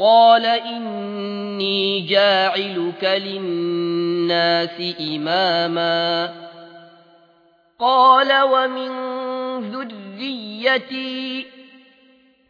قال إني جاعلك للناس إماما. قال ومن ذريتي؟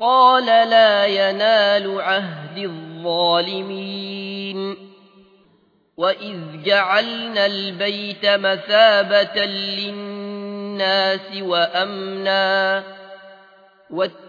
قال لا ينال عهد الظالمين. وإذ جعلنا البيت مثابة للناس وأمنا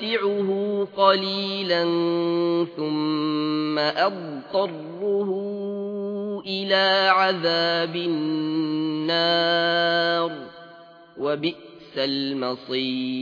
فأمتعه قليلا ثم أضطره إلى عذاب النار. وبئس المصير.